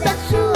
that's true.